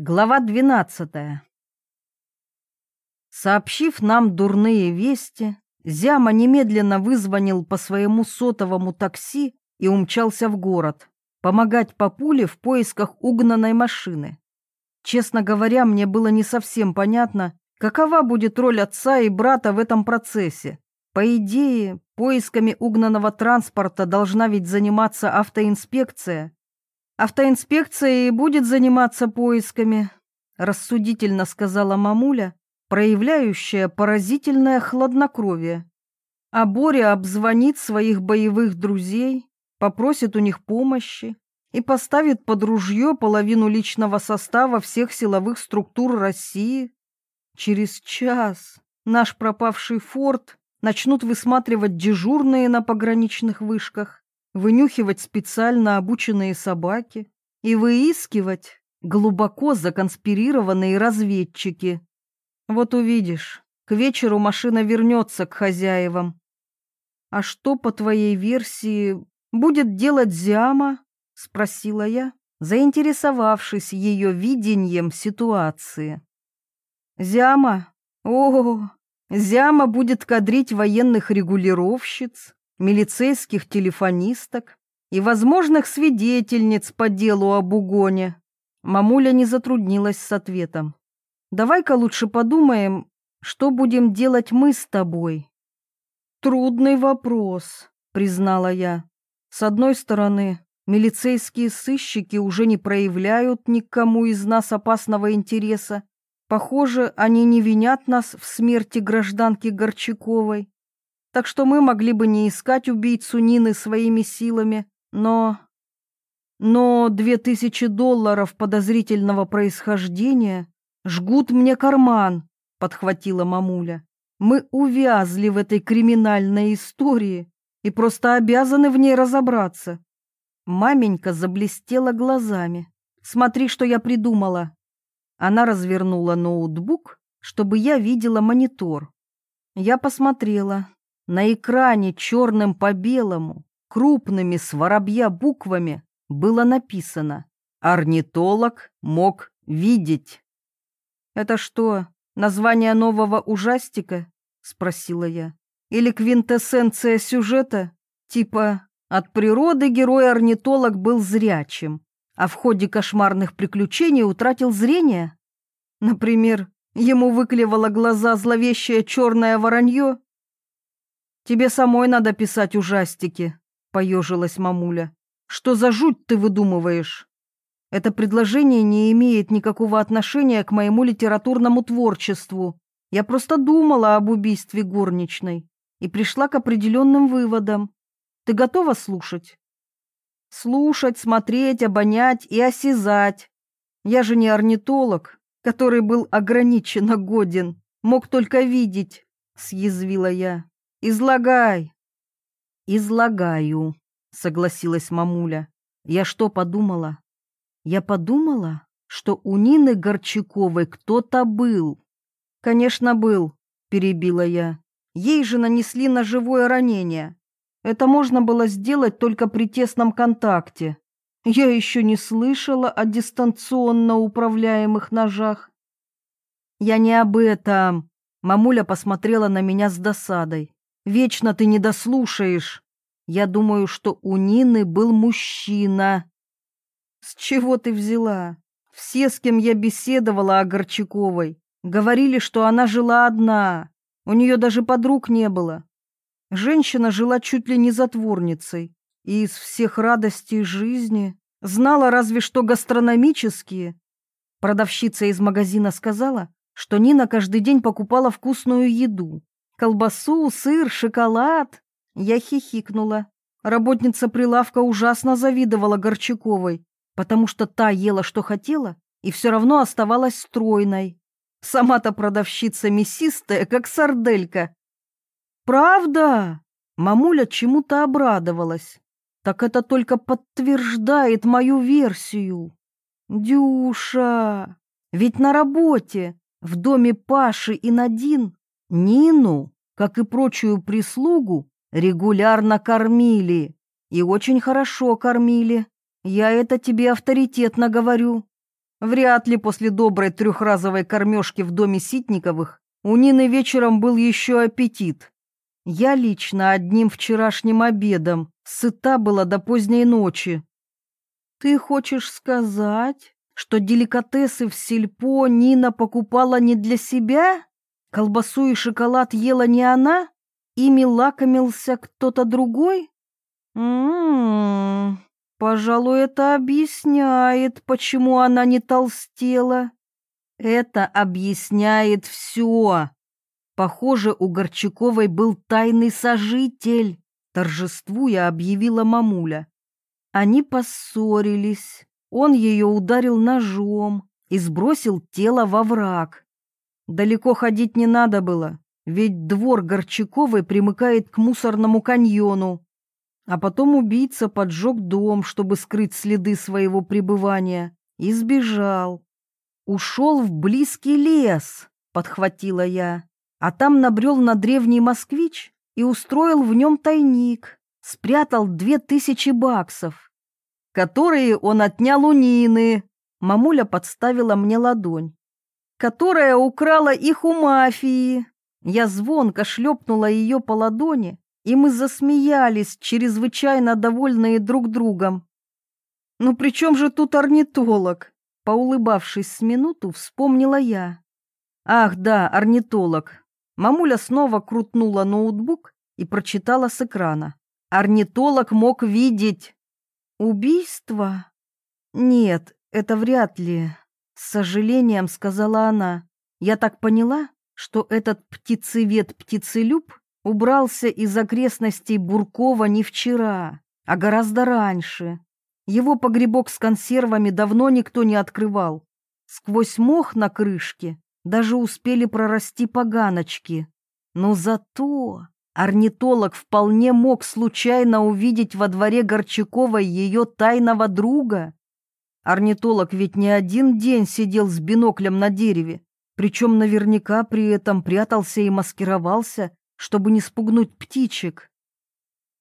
Глава 12. Сообщив нам дурные вести, Зяма немедленно вызвонил по своему сотовому такси и умчался в город, помогать папуле в поисках угнанной машины. Честно говоря, мне было не совсем понятно, какова будет роль отца и брата в этом процессе. По идее, поисками угнанного транспорта должна ведь заниматься автоинспекция, Автоинспекция и будет заниматься поисками, рассудительно сказала мамуля, проявляющая поразительное хладнокровие. А Боря обзвонит своих боевых друзей, попросит у них помощи и поставит под ружье половину личного состава всех силовых структур России. Через час наш пропавший форт начнут высматривать дежурные на пограничных вышках вынюхивать специально обученные собаки и выискивать глубоко законспирированные разведчики. Вот увидишь, к вечеру машина вернется к хозяевам. А что, по твоей версии, будет делать Зяма? Спросила я, заинтересовавшись ее видением ситуации. Зяма? О, Зяма будет кадрить военных регулировщиц, милицейских телефонисток и возможных свидетельниц по делу об угоне. Мамуля не затруднилась с ответом. «Давай-ка лучше подумаем, что будем делать мы с тобой». «Трудный вопрос», — признала я. «С одной стороны, милицейские сыщики уже не проявляют никому из нас опасного интереса. Похоже, они не винят нас в смерти гражданки Горчаковой так что мы могли бы не искать убийцу Нины своими силами, но... Но две тысячи долларов подозрительного происхождения жгут мне карман, подхватила мамуля. Мы увязли в этой криминальной истории и просто обязаны в ней разобраться. Маменька заблестела глазами. Смотри, что я придумала. Она развернула ноутбук, чтобы я видела монитор. Я посмотрела, на экране черным по белому, крупными с воробья буквами было написано «Орнитолог мог видеть». «Это что, название нового ужастика?» — спросила я. «Или квинтэссенция сюжета? Типа от природы герой-орнитолог был зрячим, а в ходе кошмарных приключений утратил зрение? Например, ему выклевало глаза зловещее черное воронье, «Тебе самой надо писать ужастики», — поежилась мамуля. «Что за жуть ты выдумываешь?» «Это предложение не имеет никакого отношения к моему литературному творчеству. Я просто думала об убийстве горничной и пришла к определенным выводам. Ты готова слушать?» «Слушать, смотреть, обонять и осязать. Я же не орнитолог, который был ограниченно годен, мог только видеть», — съязвила я. Излагай. Излагаю, согласилась мамуля. Я что подумала? Я подумала, что у Нины Горчаковой кто-то был. Конечно, был, перебила я. Ей же нанесли ножевое ранение. Это можно было сделать только при тесном контакте. Я еще не слышала о дистанционно управляемых ножах. Я не об этом. Мамуля посмотрела на меня с досадой. Вечно ты не дослушаешь. Я думаю, что у Нины был мужчина. С чего ты взяла? Все, с кем я беседовала о Горчаковой, говорили, что она жила одна. У нее даже подруг не было. Женщина жила чуть ли не затворницей. И из всех радостей жизни знала разве что гастрономические. Продавщица из магазина сказала, что Нина каждый день покупала вкусную еду, Колбасу, сыр, шоколад. Я хихикнула. Работница прилавка ужасно завидовала Горчаковой, потому что та ела, что хотела, и все равно оставалась стройной. Сама-то продавщица мясистая, как сарделька. «Правда?» Мамуля чему-то обрадовалась. «Так это только подтверждает мою версию. Дюша, ведь на работе, в доме Паши и Надин, Нину, как и прочую прислугу, регулярно кормили. И очень хорошо кормили. Я это тебе авторитетно говорю. Вряд ли после доброй трехразовой кормежки в доме Ситниковых у Нины вечером был еще аппетит. Я лично одним вчерашним обедом сыта была до поздней ночи. Ты хочешь сказать, что деликатесы в сельпо Нина покупала не для себя? Колбасу и шоколад ела не она? Ими лакомился кто-то другой? М-м, пожалуй, это объясняет, почему она не толстела. Это объясняет все. Похоже, у Горчаковой был тайный сожитель, торжествуя объявила мамуля. Они поссорились. Он ее ударил ножом и сбросил тело во враг. Далеко ходить не надо было ведь двор Горчаковой примыкает к мусорному каньону. А потом убийца поджег дом, чтобы скрыть следы своего пребывания, и сбежал. Ушел в близкий лес, подхватила я, а там набрел на древний москвич и устроил в нем тайник, спрятал две тысячи баксов, которые он отнял у Нины. Мамуля подставила мне ладонь, которая украла их у мафии. Я звонко шлепнула ее по ладони, и мы засмеялись, чрезвычайно довольные друг другом. «Ну при чем же тут орнитолог?» Поулыбавшись с минуту, вспомнила я. «Ах, да, орнитолог». Мамуля снова крутнула ноутбук и прочитала с экрана. «Орнитолог мог видеть». «Убийство?» «Нет, это вряд ли», — с сожалением сказала она. «Я так поняла, что этот птицевед-птицелюб убрался из окрестностей Буркова не вчера, а гораздо раньше. Его погребок с консервами давно никто не открывал. Сквозь мох на крышке даже успели прорасти поганочки. Но зато орнитолог вполне мог случайно увидеть во дворе Горчаковой ее тайного друга. Орнитолог ведь не один день сидел с биноклем на дереве, причем наверняка при этом прятался и маскировался, чтобы не спугнуть птичек.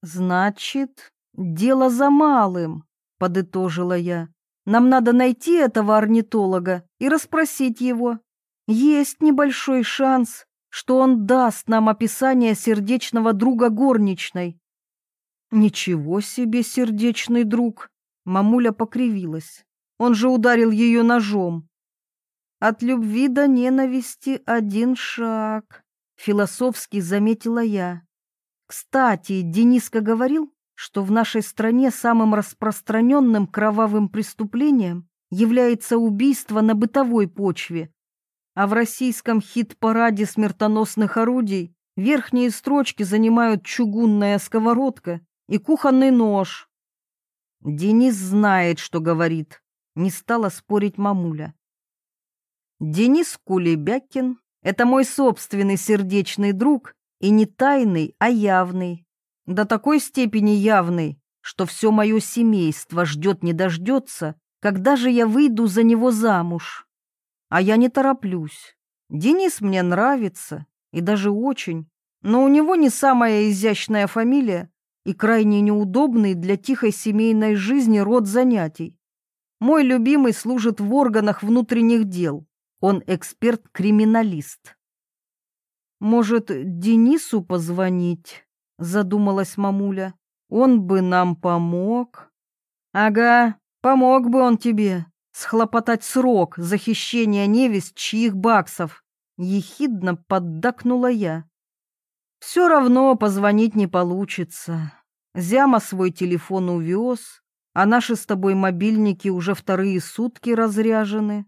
«Значит, дело за малым», — подытожила я. «Нам надо найти этого орнитолога и расспросить его. Есть небольшой шанс, что он даст нам описание сердечного друга горничной». «Ничего себе, сердечный друг!» Мамуля покривилась. Он же ударил ее ножом. От любви до ненависти один шаг, философски заметила я. Кстати, Дениска говорил, что в нашей стране самым распространенным кровавым преступлением является убийство на бытовой почве, а в российском хит-параде смертоносных орудий верхние строчки занимают чугунная сковородка и кухонный нож. Денис знает, что говорит, не стала спорить мамуля. Денис Кулебякин — это мой собственный сердечный друг, и не тайный, а явный. До такой степени явный, что все мое семейство ждет не дождется, когда же я выйду за него замуж. А я не тороплюсь. Денис мне нравится, и даже очень, но у него не самая изящная фамилия и крайне неудобный для тихой семейной жизни род занятий. Мой любимый служит в органах внутренних дел, он эксперт-криминалист. «Может, Денису позвонить?» — задумалась мамуля. «Он бы нам помог». «Ага, помог бы он тебе схлопотать срок за хищение невесть чьих баксов», — ехидно поддакнула я. «Все равно позвонить не получится. Зяма свой телефон увез, а наши с тобой мобильники уже вторые сутки разряжены.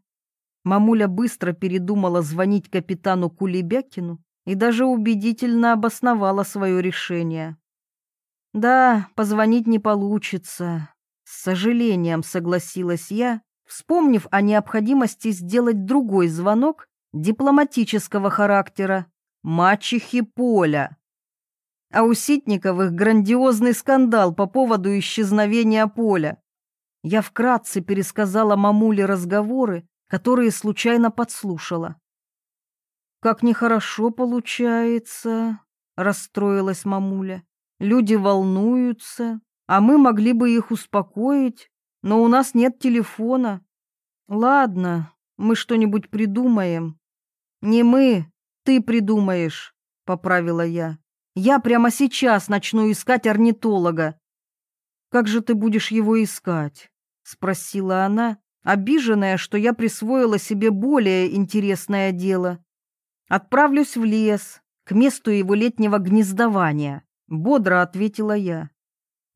Мамуля быстро передумала звонить капитану Кулебякину и даже убедительно обосновала свое решение. «Да, позвонить не получится», — с сожалением согласилась я, вспомнив о необходимости сделать другой звонок дипломатического характера мачехи Поля. А у Ситниковых грандиозный скандал по поводу исчезновения Поля. Я вкратце пересказала мамуле разговоры, которые случайно подслушала. «Как нехорошо получается», — расстроилась мамуля. «Люди волнуются, а мы могли бы их успокоить, но у нас нет телефона. Ладно, мы что-нибудь придумаем. Не мы, ты придумаешь, поправила я. Я прямо сейчас начну искать орнитолога. Как же ты будешь его искать? спросила она, обиженная, что я присвоила себе более интересное дело. Отправлюсь в лес, к месту его летнего гнездования, бодро ответила я.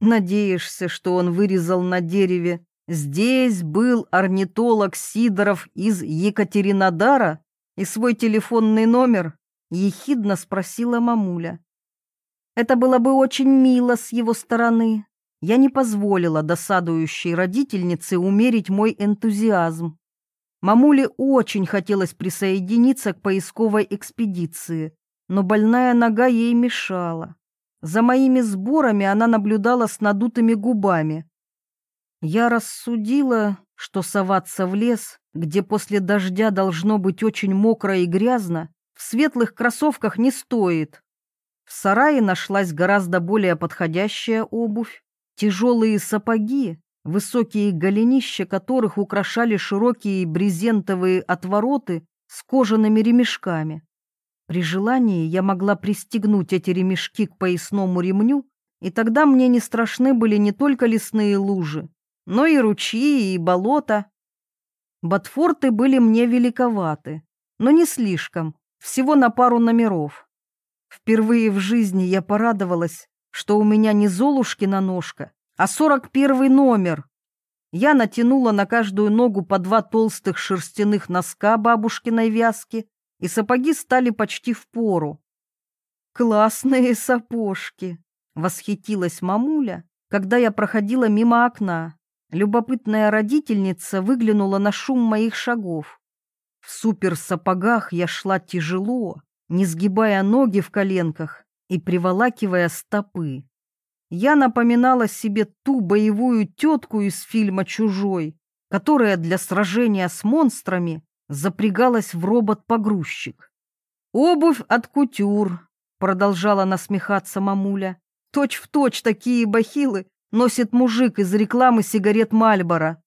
Надеешься, что он вырезал на дереве Здесь был орнитолог Сидоров из Екатеринодара и свой телефонный номер, ехидно спросила мамуля. Это было бы очень мило с его стороны. Я не позволила досадующей родительнице умерить мой энтузиазм. Мамуле очень хотелось присоединиться к поисковой экспедиции, но больная нога ей мешала. За моими сборами она наблюдала с надутыми губами, я рассудила, что соваться в лес, где после дождя должно быть очень мокро и грязно, в светлых кроссовках не стоит. В сарае нашлась гораздо более подходящая обувь, тяжелые сапоги, высокие голенища которых украшали широкие брезентовые отвороты с кожаными ремешками. При желании я могла пристегнуть эти ремешки к поясному ремню, и тогда мне не страшны были не только лесные лужи, но и ручьи, и болота. Ботфорты были мне великоваты, но не слишком, всего на пару номеров. Впервые в жизни я порадовалась, что у меня не Золушкина ножка, а сорок первый номер. Я натянула на каждую ногу по два толстых шерстяных носка бабушкиной вязки, и сапоги стали почти в пору. «Классные сапожки!» — восхитилась мамуля, когда я проходила мимо окна. Любопытная родительница выглянула на шум моих шагов. В суперсапогах я шла тяжело, не сгибая ноги в коленках и приволакивая стопы. Я напоминала себе ту боевую тетку из фильма «Чужой», которая для сражения с монстрами запрягалась в робот-погрузчик. «Обувь от кутюр», — продолжала насмехаться мамуля. «Точь в точь такие бахилы, носит мужик из рекламы сигарет Мальбора.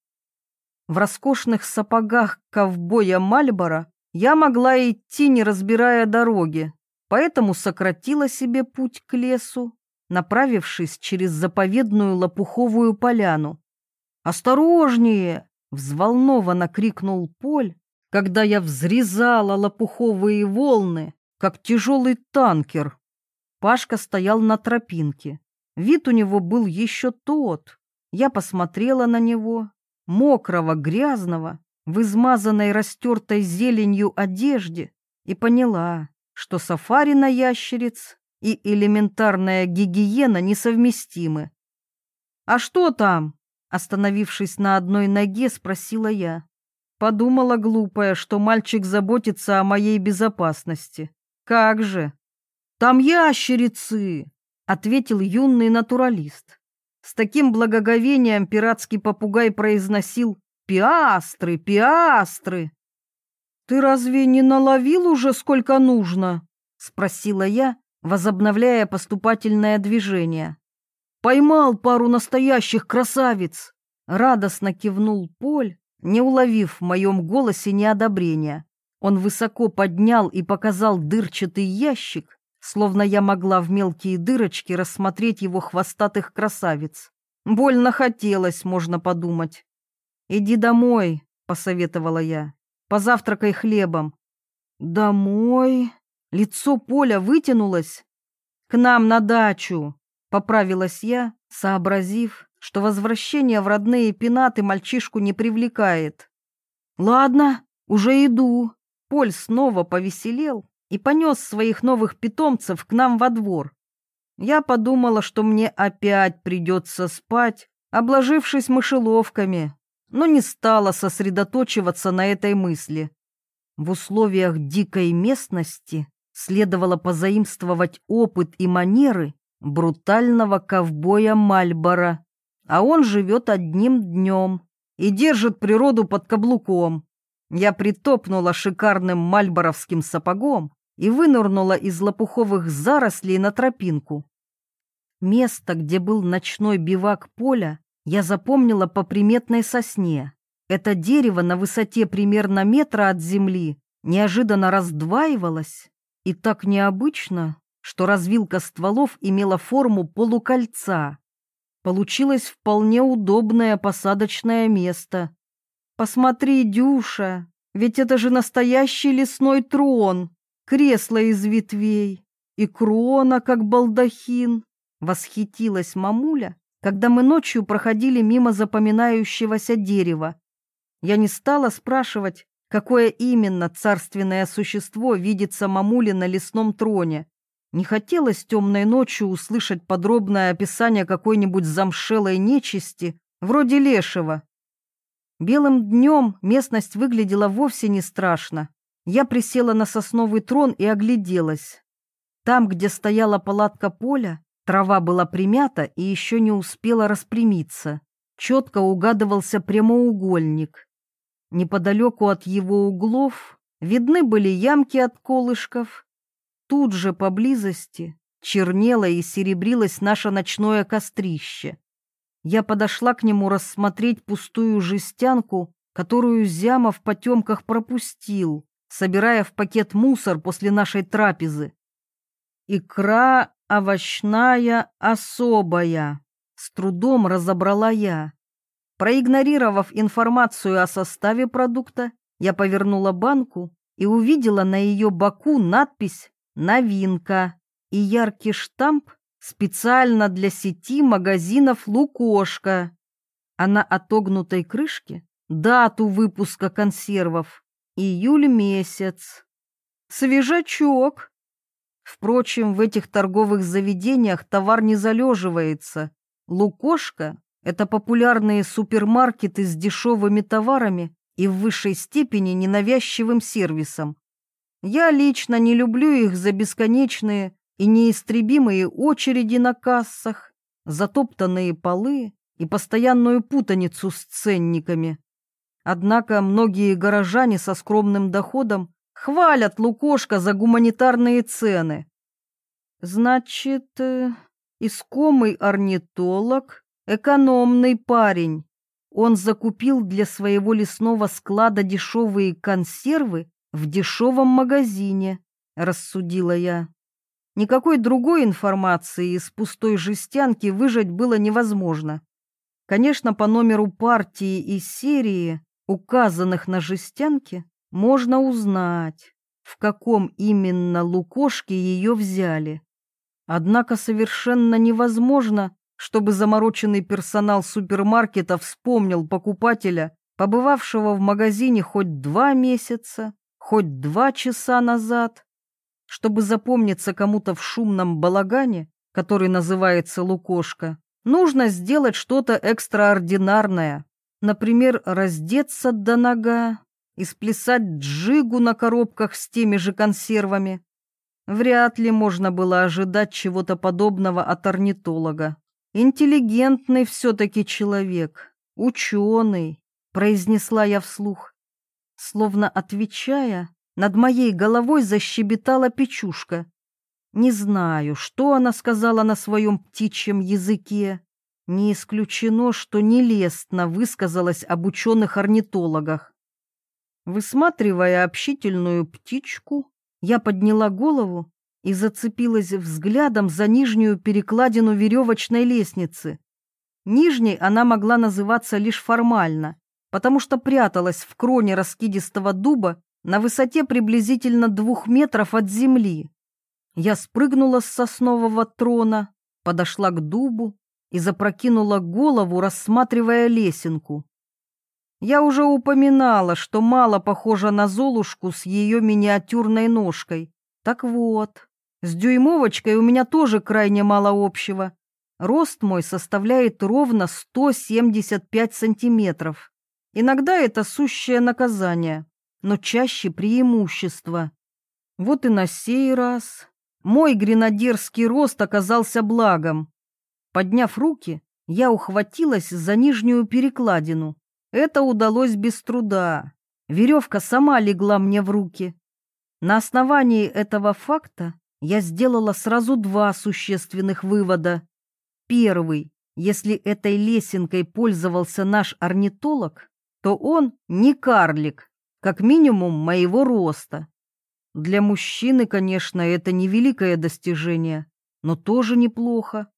В роскошных сапогах ковбоя Мальбора я могла идти, не разбирая дороги, поэтому сократила себе путь к лесу, направившись через заповедную лопуховую поляну. «Осторожнее!» — взволнованно крикнул Поль, когда я взрезала лопуховые волны, как тяжелый танкер. Пашка стоял на тропинке, Вид у него был еще тот. Я посмотрела на него, мокрого, грязного, в измазанной растертой зеленью одежде, и поняла, что сафари на ящериц и элементарная гигиена несовместимы. «А что там?» Остановившись на одной ноге, спросила я. Подумала глупая, что мальчик заботится о моей безопасности. Как же? Там ящерицы! ответил юный натуралист. С таким благоговением пиратский попугай произносил «Пиастры, пиастры!» «Ты разве не наловил уже сколько нужно?» — спросила я, возобновляя поступательное движение. «Поймал пару настоящих красавиц!» — радостно кивнул Поль, не уловив в моем голосе неодобрения. Он высоко поднял и показал дырчатый ящик, словно я могла в мелкие дырочки рассмотреть его хвостатых красавиц. Больно хотелось, можно подумать. «Иди домой», — посоветовала я, — «позавтракай хлебом». «Домой?» Лицо Поля вытянулось. «К нам на дачу», — поправилась я, сообразив, что возвращение в родные пенаты мальчишку не привлекает. «Ладно, уже иду». Поль снова повеселел и понес своих новых питомцев к нам во двор. Я подумала, что мне опять придется спать, обложившись мышеловками, но не стала сосредоточиваться на этой мысли. В условиях дикой местности следовало позаимствовать опыт и манеры брутального ковбоя Мальбора, а он живет одним днем и держит природу под каблуком. Я притопнула шикарным мальборовским сапогом и вынырнула из лопуховых зарослей на тропинку. Место, где был ночной бивак поля, я запомнила по приметной сосне. Это дерево на высоте примерно метра от земли неожиданно раздваивалось, и так необычно, что развилка стволов имела форму полукольца. Получилось вполне удобное посадочное место. Посмотри, Дюша, ведь это же настоящий лесной трон, кресло из ветвей и крона, как балдахин. Восхитилась мамуля, когда мы ночью проходили мимо запоминающегося дерева. Я не стала спрашивать, какое именно царственное существо видится мамуле на лесном троне. Не хотелось темной ночью услышать подробное описание какой-нибудь замшелой нечисти, вроде лешего. Белым днем местность выглядела вовсе не страшно. Я присела на сосновый трон и огляделась. Там, где стояла палатка поля, трава была примята и еще не успела распрямиться. Четко угадывался прямоугольник. Неподалеку от его углов видны были ямки от колышков, Тут же поблизости чернело и серебрилось наше ночное кострище. Я подошла к нему рассмотреть пустую жестянку, которую Зяма в потемках пропустил, собирая в пакет мусор после нашей трапезы. Икра овощная особая, с трудом разобрала я. Проигнорировав информацию о составе продукта, я повернула банку и увидела на ее боку надпись новинка и яркий штамп специально для сети магазинов «Лукошка», а на отогнутой крышке дату выпуска консервов – июль месяц. Свежачок. Впрочем, в этих торговых заведениях товар не залеживается. «Лукошка» – это популярные супермаркеты с дешевыми товарами и в высшей степени ненавязчивым сервисом. Я лично не люблю их за бесконечные и неистребимые очереди на кассах, затоптанные полы и постоянную путаницу с ценниками. Однако многие горожане со скромным доходом хвалят Лукошка за гуманитарные цены. Значит, э, искомый орнитолог, экономный парень. Он закупил для своего лесного склада дешевые консервы в дешевом магазине, рассудила я. Никакой другой информации из пустой жестянки выжать было невозможно. Конечно, по номеру партии и серии, указанных на жестянке, можно узнать, в каком именно лукошке ее взяли. Однако совершенно невозможно, чтобы замороченный персонал супермаркета вспомнил покупателя, побывавшего в магазине хоть два месяца, хоть два часа назад, чтобы запомниться кому-то в шумном балагане, который называется Лукошка, нужно сделать что-то экстраординарное. Например, раздеться до нога и сплясать джигу на коробках с теми же консервами. Вряд ли можно было ожидать чего-то подобного от орнитолога. Интеллигентный все-таки человек, ученый, произнесла я вслух. Словно отвечая, над моей головой защебетала печушка. Не знаю, что она сказала на своем птичьем языке. Не исключено, что нелестно высказалась об ученых-орнитологах. Высматривая общительную птичку, я подняла голову и зацепилась взглядом за нижнюю перекладину веревочной лестницы. Нижней она могла называться лишь формально, потому что пряталась в кроне раскидистого дуба на высоте приблизительно двух метров от земли. Я спрыгнула с соснового трона, подошла к дубу и запрокинула голову, рассматривая лесенку. Я уже упоминала, что мало похожа на Золушку с ее миниатюрной ножкой. Так вот, с дюймовочкой у меня тоже крайне мало общего. Рост мой составляет ровно 175 сантиметров. Иногда это сущее наказание, но чаще преимущество. Вот и на сей раз мой гренадерский рост оказался благом. Подняв руки, я ухватилась за нижнюю перекладину. Это удалось без труда. Веревка сама легла мне в руки. На основании этого факта я сделала сразу два существенных вывода. Первый. Если этой лесенкой пользовался наш орнитолог, что он не карлик, как минимум моего роста. Для мужчины, конечно, это не великое достижение, но тоже неплохо.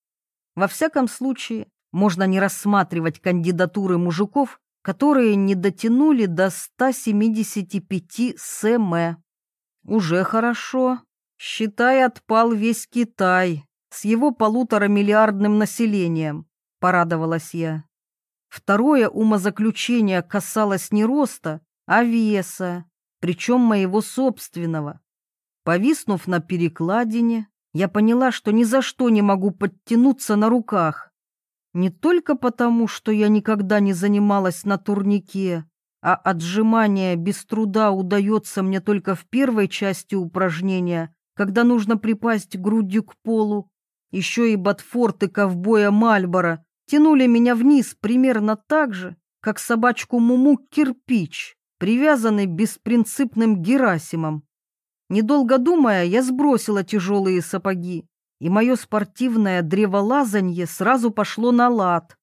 Во всяком случае, можно не рассматривать кандидатуры мужиков, которые не дотянули до 175 см. Уже хорошо. Считай, отпал весь Китай с его полуторамиллиардным населением, порадовалась я. Второе умозаключение касалось не роста, а веса, причем моего собственного. Повиснув на перекладине, я поняла, что ни за что не могу подтянуться на руках. Не только потому, что я никогда не занималась на турнике, а отжимание без труда удается мне только в первой части упражнения, когда нужно припасть грудью к полу. Еще и ботфорты ковбоя Мальбора тянули меня вниз примерно так же, как собачку Муму кирпич, привязанный беспринципным Герасимом. Недолго думая, я сбросила тяжелые сапоги, и мое спортивное древолазанье сразу пошло на лад.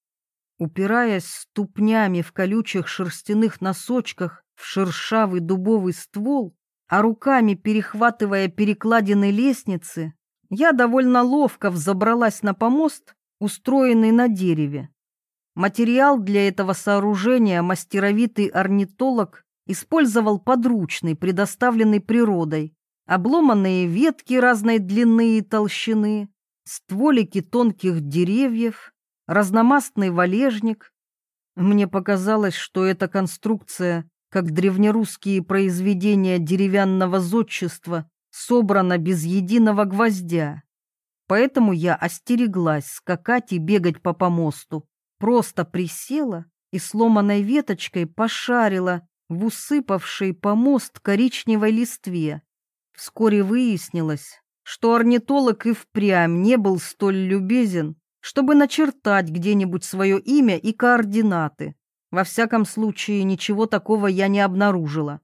Упираясь ступнями в колючих шерстяных носочках в шершавый дубовый ствол, а руками перехватывая перекладины лестницы, я довольно ловко взобралась на помост, устроенный на дереве. Материал для этого сооружения мастеровитый орнитолог использовал подручный, предоставленный природой. Обломанные ветки разной длины и толщины, стволики тонких деревьев, разномастный валежник. Мне показалось, что эта конструкция, как древнерусские произведения деревянного зодчества, собрана без единого гвоздя. Поэтому я остереглась скакать и бегать по помосту, просто присела и сломанной веточкой пошарила в усыпавшей помост коричневой листве. Вскоре выяснилось, что орнитолог и впрямь не был столь любезен, чтобы начертать где-нибудь свое имя и координаты. Во всяком случае, ничего такого я не обнаружила.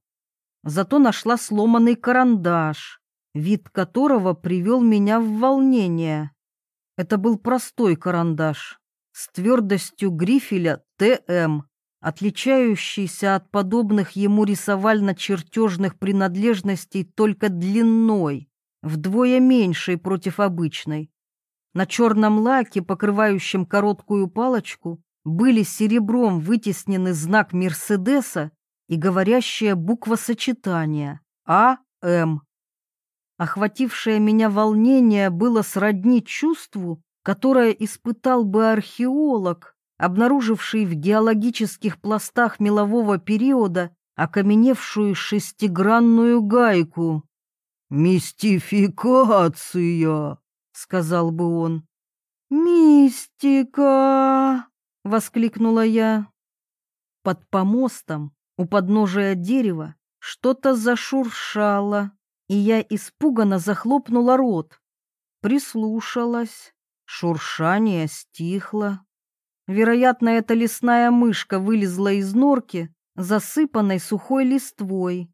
Зато нашла сломанный карандаш, вид которого привел меня в волнение. Это был простой карандаш с твердостью грифеля ТМ, отличающийся от подобных ему рисовально-чертежных принадлежностей только длиной, вдвое меньшей против обычной. На черном лаке, покрывающем короткую палочку, были серебром вытеснены знак Мерседеса и говорящая буква сочетания А.М. Охватившее меня волнение было сродни чувству, которое испытал бы археолог, обнаруживший в геологических пластах мелового периода окаменевшую шестигранную гайку. «Мистификация!» — сказал бы он. «Мистика!» — воскликнула я. Под помостом у подножия дерева что-то зашуршало, и я испуганно захлопнула рот. Прислушалась. Шуршание стихло. Вероятно, эта лесная мышка вылезла из норки, засыпанной сухой листвой.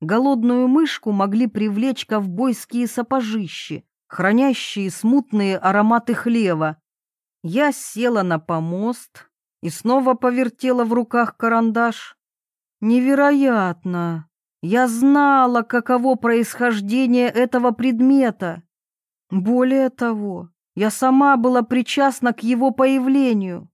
Голодную мышку могли привлечь ковбойские сапожищи, хранящие смутные ароматы хлева. Я села на помост и снова повертела в руках карандаш. Невероятно! Я знала, каково происхождение этого предмета. Более того, я сама была причастна к его появлению.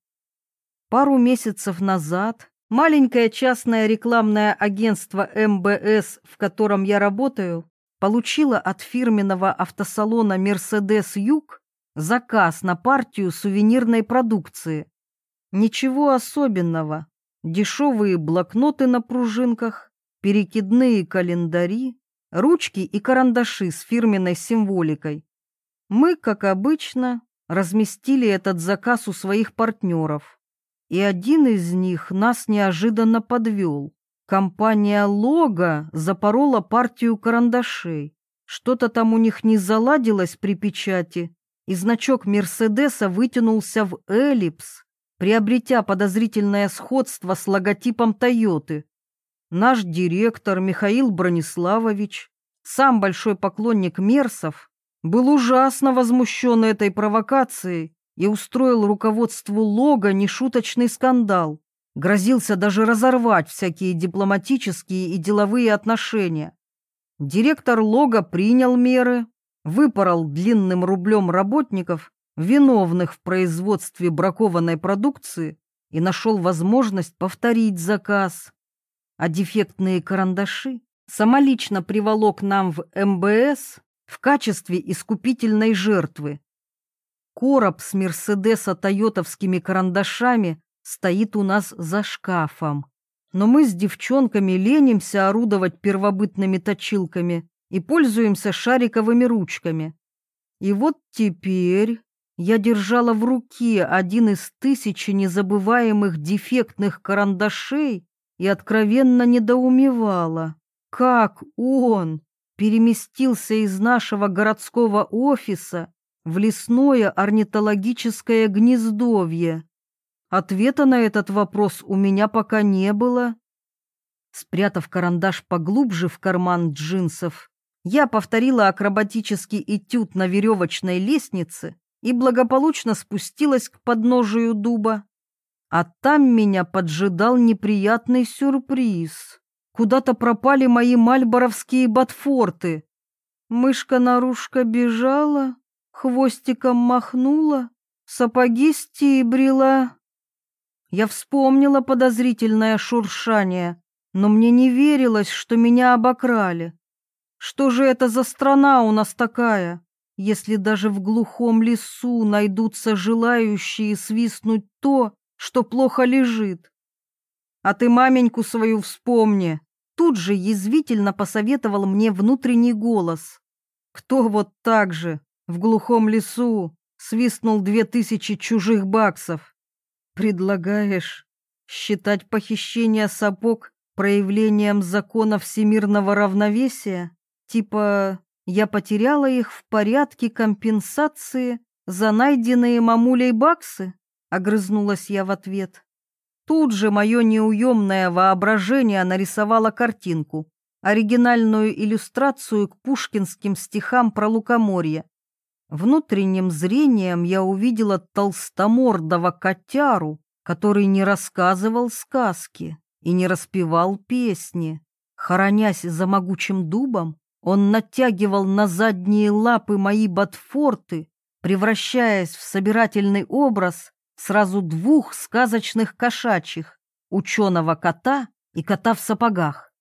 Пару месяцев назад маленькое частное рекламное агентство МБС, в котором я работаю, получила от фирменного автосалона «Мерседес Юг» заказ на партию сувенирной продукции. Ничего особенного. Дешевые блокноты на пружинках, перекидные календари, ручки и карандаши с фирменной символикой. Мы, как обычно, разместили этот заказ у своих партнеров. И один из них нас неожиданно подвел. Компания «Лого» запорола партию карандашей. Что-то там у них не заладилось при печати, и значок «Мерседеса» вытянулся в эллипс, приобретя подозрительное сходство с логотипом «Тойоты». Наш директор Михаил Брониславович, сам большой поклонник Мерсов, был ужасно возмущен этой провокацией и устроил руководству Лого нешуточный скандал. грозился даже разорвать всякие дипломатические и деловые отношения. Директор Лога принял меры, выпорол длинным рублем работников, виновных в производстве бракованной продукции, и нашел возможность повторить заказ. А дефектные карандаши самолично приволок нам в МБС в качестве искупительной жертвы. Короб с Мерседеса тойотовскими карандашами стоит у нас за шкафом. Но мы с девчонками ленимся орудовать первобытными точилками и пользуемся шариковыми ручками. И вот теперь я держала в руке один из тысячи незабываемых дефектных карандашей и откровенно недоумевала, как он переместился из нашего городского офиса в лесное орнитологическое гнездовье. Ответа на этот вопрос у меня пока не было. Спрятав карандаш поглубже в карман джинсов, я повторила акробатический этюд на веревочной лестнице и благополучно спустилась к подножию дуба. А там меня поджидал неприятный сюрприз. Куда-то пропали мои мальборовские ботфорты. Мышка-нарушка бежала, хвостиком махнула, сапоги стибрила. Я вспомнила подозрительное шуршание, но мне не верилось, что меня обокрали. Что же это за страна у нас такая, если даже в глухом лесу найдутся желающие свистнуть то, что плохо лежит? А ты маменьку свою вспомни. Тут же язвительно посоветовал мне внутренний голос. Кто вот так же в глухом лесу свистнул две тысячи чужих баксов? Предлагаешь считать похищение сапог проявлением закона всемирного равновесия? Типа, я потеряла их в порядке компенсации за найденные мамулей баксы? Огрызнулась я в ответ. Тут же мое неуемное воображение нарисовало картинку, оригинальную иллюстрацию к пушкинским стихам про лукоморье. Внутренним зрением я увидела толстомордого котяру, который не рассказывал сказки и не распевал песни. Хоронясь за могучим дубом, он натягивал на задние лапы мои ботфорты, превращаясь в собирательный образ сразу двух сказочных кошачьих, ученого кота и кота в сапогах.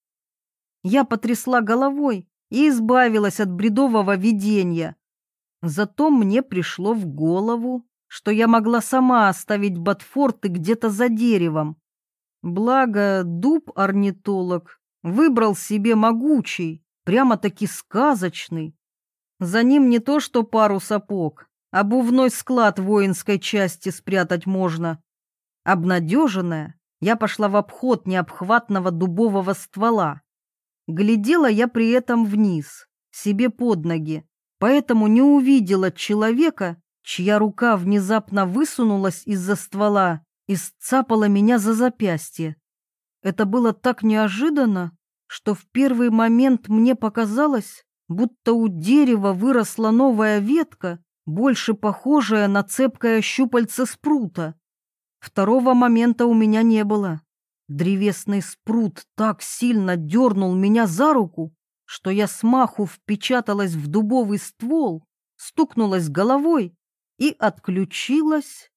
Я потрясла головой и избавилась от бредового видения. Зато мне пришло в голову, что я могла сама оставить ботфорты где-то за деревом. Благо, дуб-орнитолог выбрал себе могучий, прямо-таки сказочный. За ним не то что пару сапог, Обувной склад воинской части спрятать можно. Обнадеженная, я пошла в обход необхватного дубового ствола. Глядела я при этом вниз, себе под ноги, поэтому не увидела человека, чья рука внезапно высунулась из-за ствола и сцапала меня за запястье. Это было так неожиданно, что в первый момент мне показалось, будто у дерева выросла новая ветка больше похожая на цепкое щупальце спрута. Второго момента у меня не было. Древесный спрут так сильно дернул меня за руку, что я смаху впечаталась в дубовый ствол, стукнулась головой и отключилась